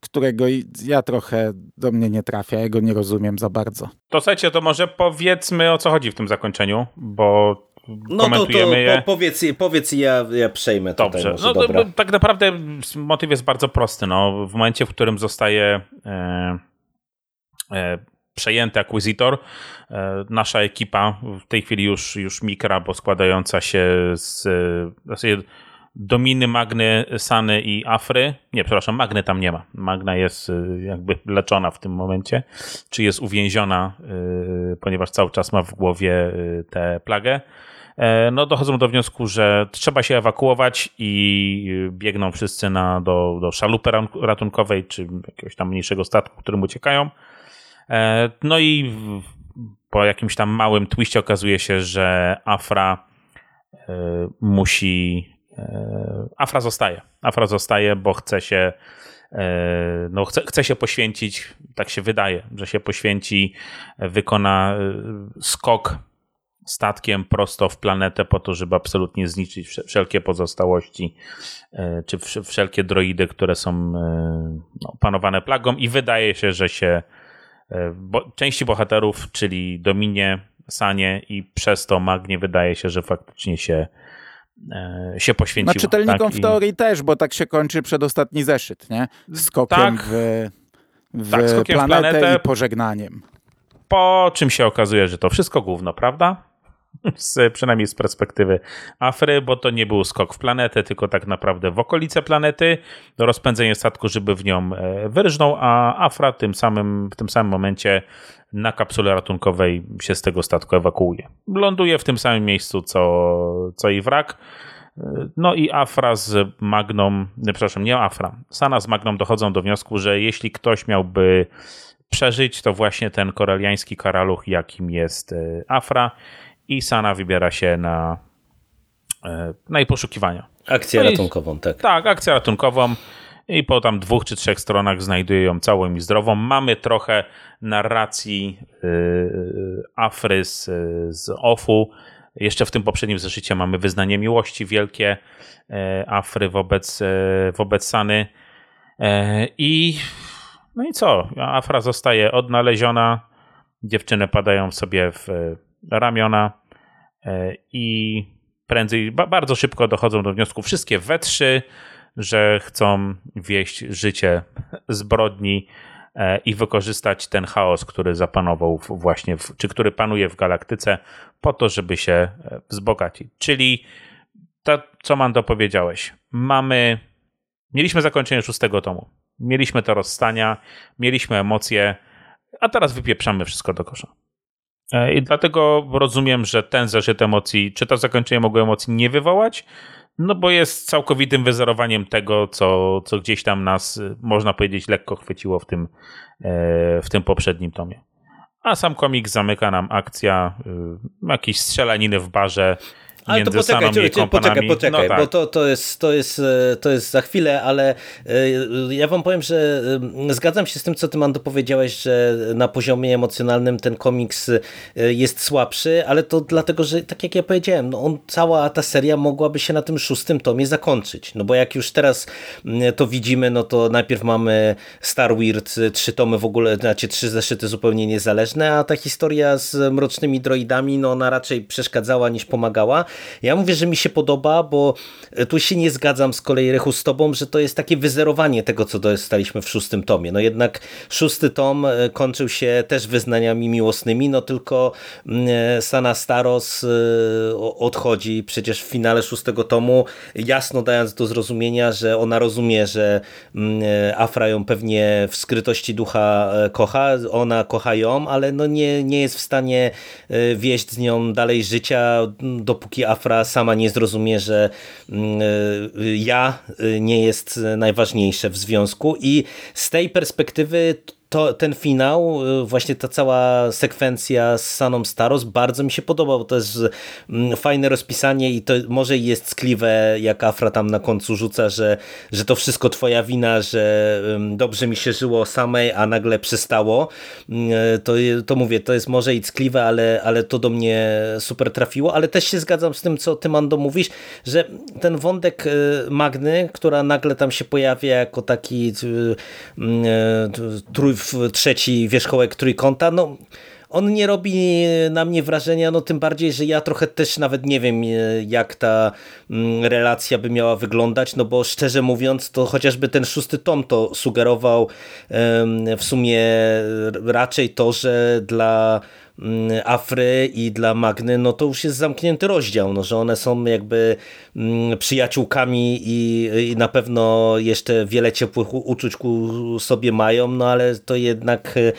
którego ja trochę do mnie nie trafia, ja go nie rozumiem za bardzo. To słuchajcie, to może powiedzmy o co chodzi w tym zakończeniu, bo no to, to po, powiedz, powiedz ja, ja przejmę Dobrze. no, dobra. Tak naprawdę motyw jest bardzo prosty. No, w momencie, w którym zostaje e, e, przejęty akwizytor. E, nasza ekipa, w tej chwili już, już mikra, bo składająca się z Dominy, Magny, Sany i Afry. Nie, przepraszam, Magny tam nie ma. Magna jest e, jakby leczona w tym momencie, czy jest uwięziona, ponieważ cały czas ma w głowie tę plagę. No, dochodzą do wniosku, że trzeba się ewakuować i biegną wszyscy na, do, do szalupy ratunkowej, czy jakiegoś tam mniejszego statku, którym uciekają. E, no i po jakimś tam małym twiście okazuje się, że Afra e, musi. E, Afra zostaje. Afra zostaje, bo chce się. No, chce, chce się poświęcić, tak się wydaje, że się poświęci, wykona skok statkiem prosto w planetę po to, żeby absolutnie zniszczyć wszelkie pozostałości, czy wszelkie droidy, które są no, panowane plagą i wydaje się, że się bo, części bohaterów, czyli Dominie, Sanie i przez to Magnie wydaje się, że faktycznie się e, się poświęciło. No czytelnikom tak? w teorii I... też, bo tak się kończy przedostatni zeszyt, nie? Skokiem tak, w, w tak, skokiem planetę, w planetę i pożegnaniem. Po czym się okazuje, że to wszystko gówno, prawda? Z, przynajmniej z perspektywy Afry, bo to nie był skok w planetę, tylko tak naprawdę w okolice planety, rozpędzenie statku, żeby w nią e, wyrżnął, a Afra tym samym, w tym samym momencie na kapsule ratunkowej się z tego statku ewakuuje. Ląduje w tym samym miejscu, co, co i wrak. No i Afra z Magną, przepraszam, nie Afra, Sana z Magną dochodzą do wniosku, że jeśli ktoś miałby przeżyć, to właśnie ten koreliański karaluch, jakim jest e, Afra i Sana wybiera się na, e, na jej poszukiwania. Akcję no ratunkową, tak. Tak, akcję ratunkową i po tam dwóch czy trzech stronach znajduje ją całą i zdrową. Mamy trochę narracji yy, Afry z, z Ofu. Jeszcze w tym poprzednim zeszycie mamy wyznanie miłości wielkie yy, Afry wobec, yy, wobec Sany. I no i co? Afra zostaje odnaleziona. Dziewczyny padają sobie w ramiona e, i prędzej, bardzo szybko dochodzą do wniosku wszystkie we trzy, że chcą wieść życie zbrodni e, i wykorzystać ten chaos, który zapanował właśnie, w, czy który panuje w galaktyce, po to, żeby się e, wzbogacić. Czyli to, co Mando powiedziałeś, mamy, mieliśmy zakończenie szóstego tomu, mieliśmy te rozstania, mieliśmy emocje, a teraz wypieprzamy wszystko do kosza. E, I dlatego rozumiem, że ten zeszyt emocji, czy to zakończenie mogło emocji nie wywołać, no bo jest całkowitym wyzerowaniem tego, co, co gdzieś tam nas, można powiedzieć, lekko chwyciło w tym, w tym poprzednim tomie. A sam komik zamyka nam akcja, jakieś strzelaniny w barze, ale między to poczekaj, Saną i poczekaj, poczekaj, no tak. bo to, to, jest, to, jest, e, to jest za chwilę, ale e, ja wam powiem, że e, zgadzam się z tym, co ty Mando powiedziałeś, że na poziomie emocjonalnym ten komiks jest słabszy, ale to dlatego, że tak jak ja powiedziałem, no on, cała ta seria mogłaby się na tym szóstym tomie zakończyć, no bo jak już teraz to widzimy, no to najpierw mamy Star Weird, trzy tomy w ogóle, znaczy trzy zeszyty zupełnie niezależne, a ta historia z mrocznymi droidami, no ona raczej przeszkadzała niż pomagała, ja mówię, że mi się podoba, bo e, tu się nie zgadzam z kolei Rechu z tobą, że to jest takie wyzerowanie tego, co dostaliśmy w szóstym tomie. No jednak szósty tom e, kończył się też wyznaniami miłosnymi, no tylko mm, e, Sana Staros odchodzi przecież w finale szóstego tomu, jasno dając do zrozumienia, że ona rozumie, że mm, Afra ją pewnie w skrytości ducha kocha, ona kocha ją, ale no nie, nie jest w stanie wieść z nią dalej życia, dopóki Afra sama nie zrozumie, że mm, y, ja y, nie jest najważniejsze w związku. I z tej perspektywy to, ten finał, y, właśnie ta cała sekwencja z Saną Staros bardzo mi się podoba, bo to jest mm, fajne rozpisanie i to może jest skliwe, jak Afra tam na końcu rzuca, że, że to wszystko twoja wina, że dobrze mi się żyło samej, a nagle przestało. Mm, to, to mówię, to jest może i skliwe, ale, ale to do mnie super trafiło, ale też się zgadzam z tym, co ty Mando mówisz, że ten wątek y, Magny, która nagle tam się pojawia jako taki y, trój trzeci wierzchołek trójkąta, no on nie robi na mnie wrażenia, no tym bardziej, że ja trochę też nawet nie wiem, jak ta mm, relacja by miała wyglądać, no bo szczerze mówiąc, to chociażby ten szósty tom to sugerował w sumie raczej to, że dla Afry i dla Magny, no to już jest zamknięty rozdział, no, że one są jakby mm, przyjaciółkami i, i na pewno jeszcze wiele ciepłych uczuć ku sobie mają, no ale to jednak e,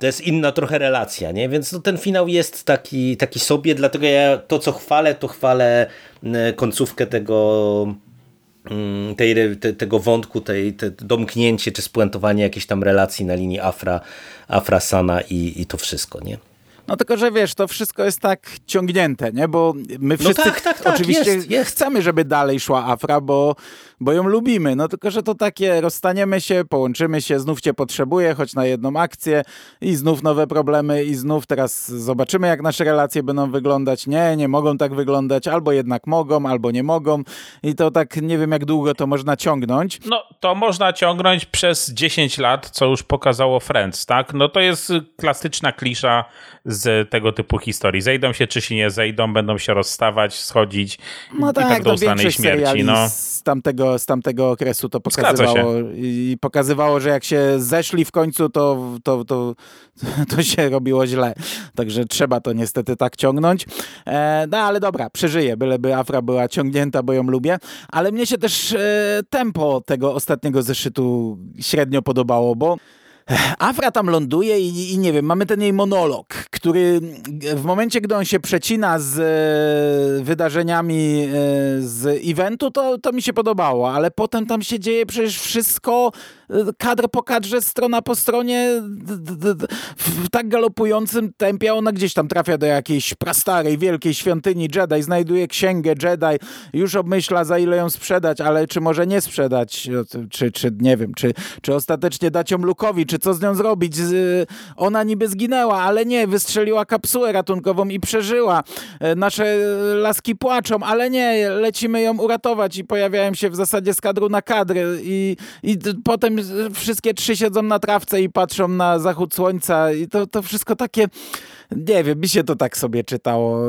to jest inna trochę relacja, nie? Więc no, ten finał jest taki, taki sobie, dlatego ja to co chwalę, to chwalę mm, końcówkę tego tej, te, tego wątku, tej, te domknięcie czy spuentowanie jakiejś tam relacji na linii Afra, Afra Sana i, i to wszystko, nie? No tylko, że wiesz, to wszystko jest tak ciągnięte, nie? Bo my no wszyscy no tak, tak, tak, oczywiście jest, jest. chcemy, żeby dalej szła Afra, bo, bo ją lubimy. No tylko, że to takie rozstaniemy się, połączymy się, znów cię potrzebuję, choć na jedną akcję i znów nowe problemy i znów teraz zobaczymy, jak nasze relacje będą wyglądać. Nie, nie mogą tak wyglądać, albo jednak mogą, albo nie mogą i to tak nie wiem, jak długo to można ciągnąć. No, to można ciągnąć przez 10 lat, co już pokazało Friends, tak? No to jest klasyczna klisza z tego typu historii. Zejdą się czy się nie zejdą, będą się rozstawać, schodzić no tak, i tak do uznanej śmierci. No. Z, tamtego, z tamtego okresu to pokazywało i pokazywało, że jak się zeszli w końcu, to, to, to, <laughs> to się robiło źle. Także trzeba to niestety tak ciągnąć. E, no ale dobra, przeżyję, byleby Afra była ciągnięta, bo ją lubię. Ale mnie się też e, tempo tego ostatniego zeszytu średnio podobało, bo Afra tam ląduje i, i, nie wiem, mamy ten jej monolog, który w momencie, gdy on się przecina z e, wydarzeniami e, z eventu, to, to mi się podobało, ale potem tam się dzieje przecież wszystko kadr po kadrze, strona po stronie w tak galopującym tempie. Ona gdzieś tam trafia do jakiejś prastarej, wielkiej świątyni Jedi, znajduje księgę Jedi, już obmyśla za ile ją sprzedać, ale czy może nie sprzedać, czy, czy nie wiem, czy, czy ostatecznie dać ją Lukowi, czy co z nią zrobić. Ona niby zginęła, ale nie, wystrzeliła kapsułę ratunkową i przeżyła. E, nasze laski płaczą, ale nie, lecimy ją uratować i pojawiają się w zasadzie z kadru na kadry i, i potem wszystkie trzy siedzą na trawce i patrzą na zachód słońca i to, to wszystko takie nie wiem, mi się to tak sobie czytało.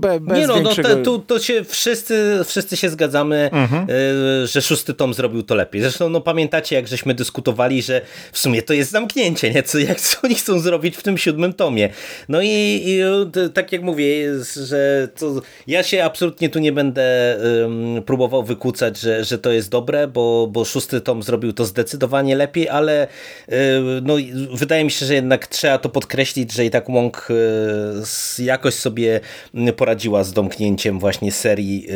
Be, bez nie no, większego... no to, to, to się wszyscy, wszyscy się zgadzamy, mhm. Y, że szósty tom zrobił to lepiej. Zresztą no pamiętacie, jak żeśmy dyskutowali, że w sumie to jest zamknięcie, nie? Co, jak, co oni chcą zrobić w tym siódmym tomie. No i, i tak jak mówię, że to, ja się absolutnie tu nie będę um, próbował wykucać, że, że to jest dobre, bo, bo szósty tom zrobił to zdecydowanie lepiej, ale um, no, wydaje mi się, że jednak trzeba to podkreślić, że i tak jednak Wong jakoś sobie poradziła z domknięciem właśnie serii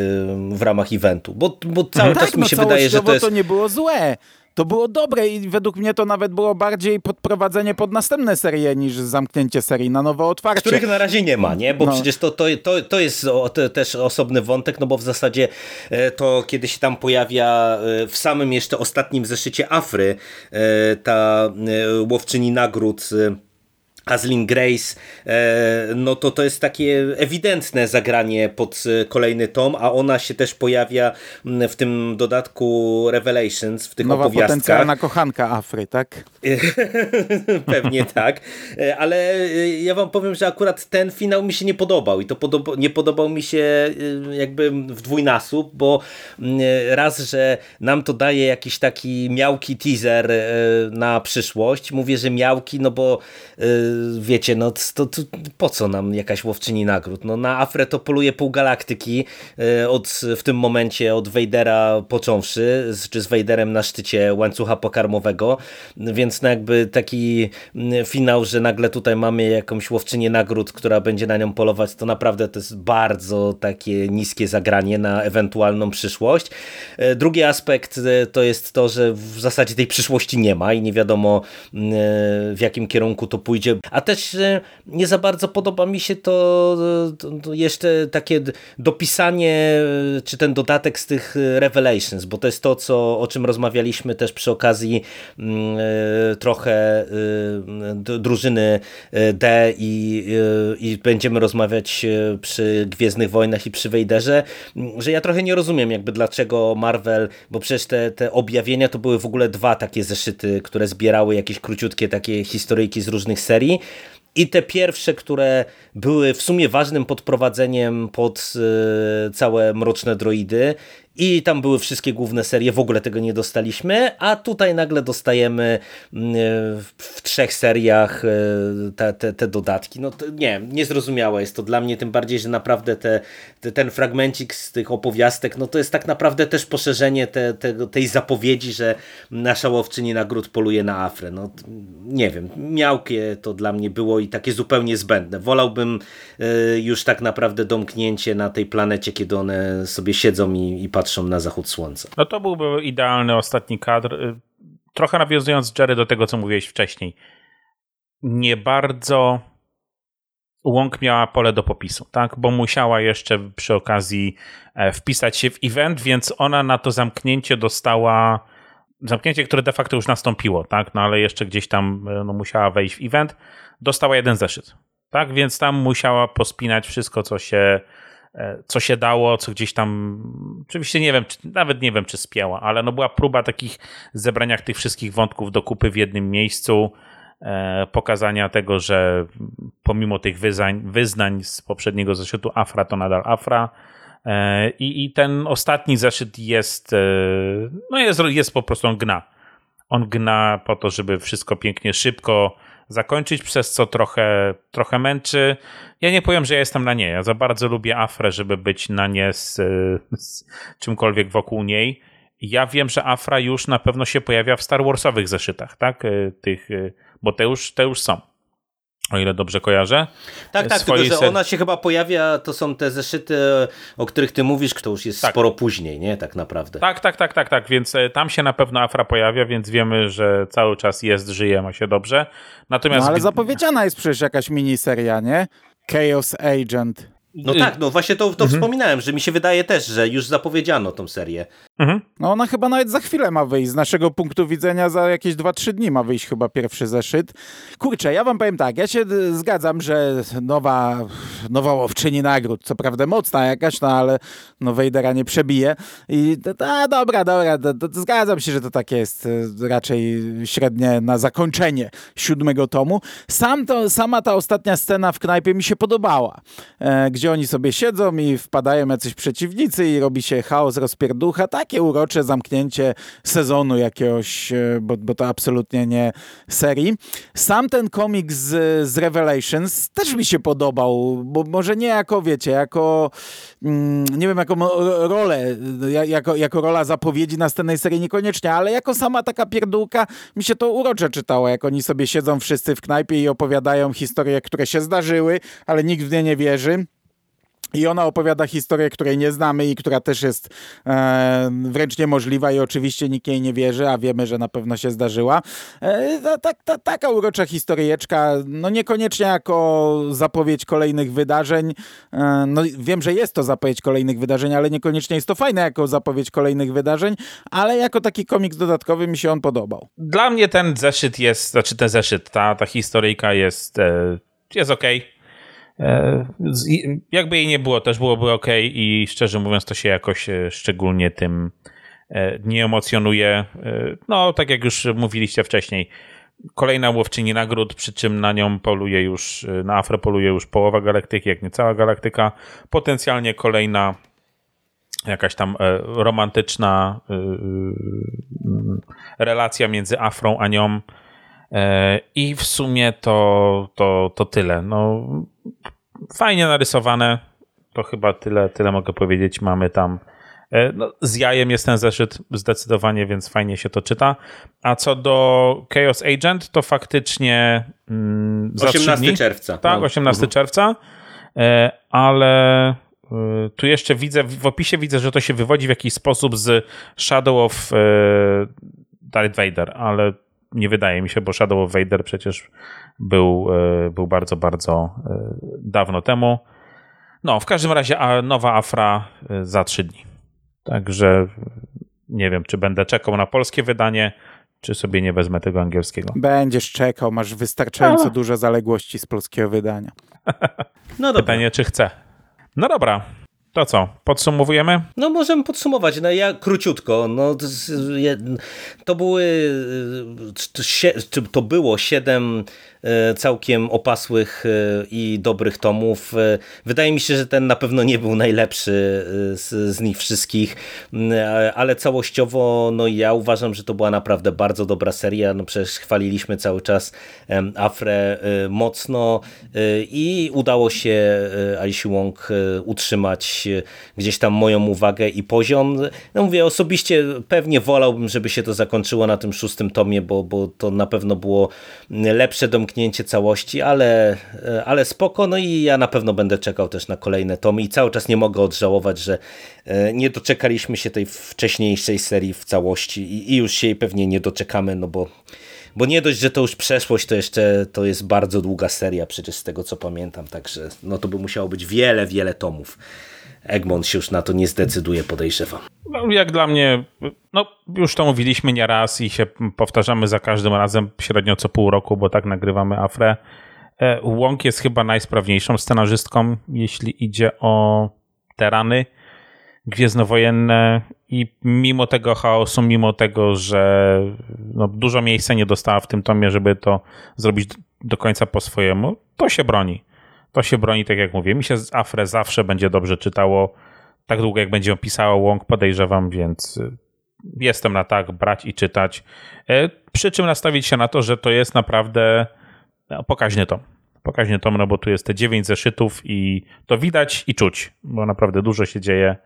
w ramach eventu, bo, bo cały tak, czas mi no się wydaje, że to jest... to nie było złe. To było dobre i według mnie to nawet było bardziej podprowadzenie pod następne serie niż zamknięcie serii na nowe otwarcie. Których na razie nie ma, nie? Bo no. przecież to, to, to, to jest to też osobny wątek, no bo w zasadzie e, to kiedy się tam pojawia e, w samym jeszcze ostatnim zeszycie Afry e, ta łowczyni nagród Aslin Grace, e, no to to jest takie ewidentne zagranie pod e, kolejny tom, a ona się też pojawia w tym dodatku Revelations, w tych Nowa opowiastkach. potencjalna kochanka Afry, tak? <laughs> Pewnie tak, e, ale ja wam powiem, że akurat ten finał mi się nie podobał i to podoba, nie podobał mi się jakby w dwójnasób, bo raz, że nam to daje jakiś taki miałki teaser na przyszłość, mówię, że miałki, no bo wiecie, no to, to, po co nam jakaś łowczyni nagród? No na Afrę to poluje pół galaktyki e, od, w tym momencie od Wejdera począwszy, czy z Wejderem na szczycie łańcucha pokarmowego, więc no jakby taki finał, że nagle tutaj mamy jakąś łowczynię nagród, która będzie na nią polować, to naprawdę to jest bardzo takie niskie zagranie na ewentualną przyszłość. E, drugi aspekt e, to jest to, że w zasadzie tej przyszłości nie ma i nie wiadomo w jakim kierunku to pójdzie, a też e, nie za bardzo podoba mi się to, to, jeszcze takie dopisanie, e, czy ten dodatek z tych e, Revelations, bo to jest to, co, o czym rozmawialiśmy też przy okazji mm, trochę drużyny D i, i będziemy rozmawiać przy Gwiezdnych Wojnach i przy Wejderze, że ja trochę nie rozumiem jakby dlaczego Marvel, bo przecież te, te objawienia to były w ogóle dwa takie zeszyty, które zbierały jakieś króciutkie takie historyjki z różnych serii. I te pierwsze, które były w sumie ważnym podprowadzeniem pod całe Mroczne Droidy i tam były wszystkie główne serie, w ogóle tego nie dostaliśmy, a tutaj nagle dostajemy mm, w trzech seriach e, te, te, te dodatki. No to nie, niezrozumiałe jest to dla mnie, tym bardziej, że naprawdę te, te, ten fragmencik z tych opowiastek, no to jest tak naprawdę też poszerzenie te, te, tej zapowiedzi, że nasza łowczyni nagród poluje na Afrę. No nie wiem, miałkie to dla mnie było i takie zupełnie zbędne. Wolałbym e, już tak naprawdę domknięcie na tej planecie, kiedy one sobie siedzą i, i patrzą patrzą na zachód słońca. No to byłby idealny ostatni kadr. Y, trochę nawiązując, Jerry, do tego, co mówiłeś wcześniej. Nie bardzo Łąk miała pole do popisu, tak? Bo musiała jeszcze przy okazji e, wpisać się w event, więc ona na to zamknięcie dostała zamknięcie, które de facto już nastąpiło, tak? No ale jeszcze gdzieś tam e, no, musiała wejść w event, dostała jeden zeszyt, tak? Więc tam musiała pospinać wszystko, co się co się dało, co gdzieś tam, oczywiście nie wiem, czy, nawet nie wiem, czy spięła, ale no była próba takich zebrania tych wszystkich wątków do kupy w jednym miejscu, e, pokazania tego, że pomimo tych wyznań, wyznań z poprzedniego zeszytu Afra to nadal Afra. E, I, I ten ostatni zeszyt jest, no jest, jest po prostu on gna. On gna po to, żeby wszystko pięknie, szybko zakończyć, przez co trochę, trochę męczy. Ja nie powiem, że ja jestem na nie. Ja za bardzo lubię Afrę, żeby być na nie z, z czymkolwiek wokół niej. Ja wiem, że Afra już na pewno się pojawia w Star Warsowych zeszytach, tak? Y, tych, y, bo te już, te już są o ile dobrze kojarzę. Tak, tak, tylko że ona się chyba pojawia, to są te zeszyty, o których ty mówisz, to już jest tak. sporo później, nie? Tak naprawdę. Tak, tak, tak, tak, tak, więc e, tam się na pewno Afra pojawia, więc wiemy, że cały czas jest, żyje, ma się dobrze. Natomiast... No ale zapowiedziana jest przecież jakaś miniseria, nie? Chaos Agent. No y- tak, no właśnie to, to mhm. wspominałem, że mi się wydaje też, że już zapowiedziano tą serię. Mhm. No ona chyba nawet za chwilę ma wyjść. Z naszego punktu widzenia za jakieś 2-3 dni ma wyjść chyba pierwszy zeszyt. Kurczę, ja wam powiem tak, ja się zgadzam, że nowa, nowa łowczyni nagród, co prawda mocna jakaś, no ale no Wejdera nie przebije. I a, dobra, dobra, to, to, zgadzam się, że to tak jest e, raczej średnie na zakończenie siódmego tomu. Sam to, sama ta ostatnia scena w knajpie mi się podobała, e, gdzie gdzie oni sobie siedzą i wpadają jacyś przeciwnicy i robi się chaos, rozpierducha. Takie urocze zamknięcie sezonu jakiegoś, e, bo, bo to absolutnie nie serii. Sam ten komik z, z Revelations też mi się podobał, bo może nie jako, wiecie, jako mm, nie wiem, jaką rolę, jako, jako rola zapowiedzi następnej serii niekoniecznie, ale jako sama taka pierdółka mi się to urocze czytało, jak oni sobie siedzą wszyscy w knajpie i opowiadają historie, które się zdarzyły, ale nikt w nie nie wierzy. I ona opowiada historię, której nie znamy i która też jest e, wręcz niemożliwa i oczywiście nikt jej nie wierzy, a wiemy, że na pewno się zdarzyła. E, ta, ta, ta, taka urocza historyjeczka, no niekoniecznie jako zapowiedź kolejnych wydarzeń. E, no wiem, że jest to zapowiedź kolejnych wydarzeń, ale niekoniecznie jest to fajne jako zapowiedź kolejnych wydarzeń, ale jako taki komiks dodatkowy mi się on podobał. Dla mnie ten zeszyt jest, znaczy ten zeszyt, ta, ta historyjka jest, e, jest okej. Okay jakby jej nie było, też byłoby ok i szczerze mówiąc to się jakoś e, szczególnie tym e, nie emocjonuje. No, tak jak już mówiliście wcześniej, kolejna łowczyni nagród, przy czym na nią poluje już, na Afro poluje już połowa galaktyki, jak nie cała galaktyka. Potencjalnie kolejna jakaś tam romantyczna relacja między Afrą a nią. I w sumie to, to, to tyle. No, fajnie narysowane. To chyba tyle, tyle mogę powiedzieć. Mamy tam. E, no, z jajem jest ten zeszyt zdecydowanie, więc fajnie się to czyta. A co do Chaos Agent, to faktycznie. Mm, 18 czerwca. Tak, 18 no. czerwca. E, ale e, tu jeszcze widzę, w opisie widzę, że to się wywodzi w jakiś sposób z Shadow of Darth Vader, ale nie wydaje mi się, bo Shadow of Vader przecież był, e, był bardzo, bardzo e, dawno temu. No, w każdym razie nowa Afra e, za trzy dni. Także nie wiem, czy będę czekał na polskie wydanie, czy sobie nie wezmę tego angielskiego. Będziesz czekał, masz wystarczająco A. dużo zaległości z polskiego wydania. No <laughs> dobra. Pytanie, czy chcę. No dobra, to co, podsumowujemy? No możemy podsumować. No ja króciutko. No, to, były to było siedem E, całkiem opasłych i dobrych tomów. Wydaje mi się, że ten na pewno nie był najlepszy z, z nich wszystkich, ale całościowo no ja uważam, że to była naprawdę bardzo dobra seria. No przecież chwaliliśmy cały czas Afrę mocno i udało się Alice Wong utrzymać gdzieś tam moją uwagę i poziom. No mówię, osobiście pewnie wolałbym, żeby się to zakończyło na tym szóstym tomie, bo, bo to na pewno było lepsze domknięcie całości, ale, e, ale spoko. No i ja na pewno będę czekał też na kolejne tomy i cały czas nie mogę odżałować, że e, nie doczekaliśmy się tej wcześniejszej serii w całości i, i już się jej pewnie nie doczekamy, no bo bo nie dość, że to już przeszłość, to jeszcze to jest bardzo długa seria przecież z tego co pamiętam, także no to by musiało być wiele, wiele tomów. Egmont się już na to nie zdecyduje, podejrzewam. No, jak dla mnie, no już to mówiliśmy nieraz i się powtarzamy za każdym razem średnio co pół roku, bo tak nagrywamy Afrę. E, Łąk jest chyba najsprawniejszą scenarzystką, jeśli idzie o terany gwiezdnowojenne i mimo tego chaosu, mimo tego, że no, dużo miejsca nie dostała w tym tomie, żeby to zrobić do końca po swojemu, to się broni to się broni, tak jak mówię. Mi się z Afre zawsze będzie dobrze czytało, tak długo jak będzie opisało Łąk, podejrzewam, więc y, jestem na tak brać i czytać. E, przy czym nastawić się na to, że to jest naprawdę no, pokaźny tom. Pokaźny tom, no bo tu jest te dziewięć zeszytów i to widać i czuć, bo naprawdę dużo się dzieje.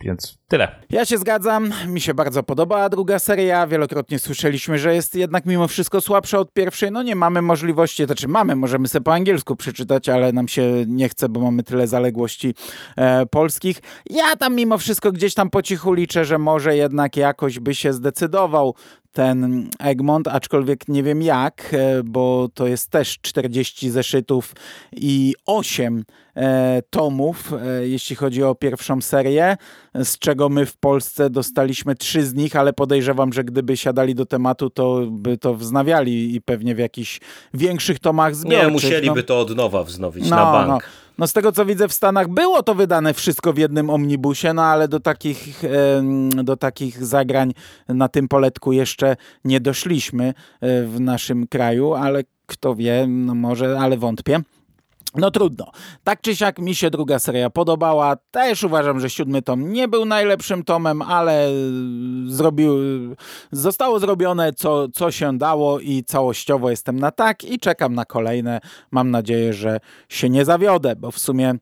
Więc tyle. Ja się zgadzam, mi się bardzo podobała druga seria. Wielokrotnie słyszeliśmy, że jest jednak mimo wszystko słabsza od pierwszej. No nie mamy możliwości, znaczy mamy, możemy sobie po angielsku przeczytać, ale nam się nie chce, bo mamy tyle zaległości e, polskich. Ja tam mimo wszystko gdzieś tam po cichu liczę, że może jednak jakoś by się zdecydował ten Egmont, aczkolwiek nie wiem jak, e, bo to jest też 40 zeszytów i 8 e, tomów, e, jeśli chodzi o pierwszą serię, z czego my w Polsce dostaliśmy trzy z nich, ale podejrzewam, że gdyby siadali do tematu, to by to wznawiali i pewnie w jakichś większych tomach zbiorczych. Nie, musieliby no. to od nowa wznowić no, na bank. No. No z tego co widzę w Stanach było to wydane wszystko w jednym omnibusie, no ale do takich, do takich zagrań na tym poletku jeszcze nie doszliśmy e, w naszym kraju, ale kto wie, no może, ale wątpię. No trudno. Tak czy siak mi się druga seria podobała. Też uważam, że siódmy tom nie był najlepszym tomem, ale zrobił, zostało zrobione co, co się dało i całościowo jestem na tak i czekam na kolejne. Mam nadzieję, że się nie zawiodę, bo w sumie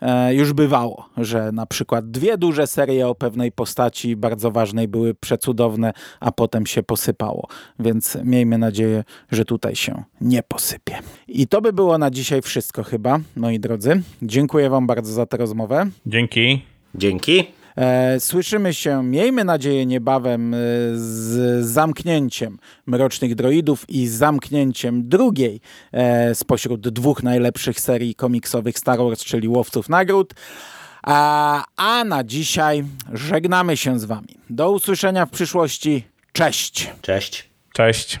e, już bywało, że na przykład dwie duże serie o pewnej postaci bardzo ważnej były przecudowne, a potem się posypało. Więc miejmy nadzieję, że tutaj się nie posypie. I to by było na dzisiaj wszystko chyba, moi drodzy. Dziękuję Wam bardzo za tę rozmowę. Dzięki. Dzięki. E, słyszymy się, miejmy nadzieję, niebawem e, z zamknięciem Mrocznych Droidów i z zamknięciem drugiej e, spośród dwóch najlepszych serii komiksowych Star Wars, czyli Łowców Nagród. A, a na dzisiaj żegnamy się z Wami. Do usłyszenia w przyszłości. Cześć! Cześć. Cześć.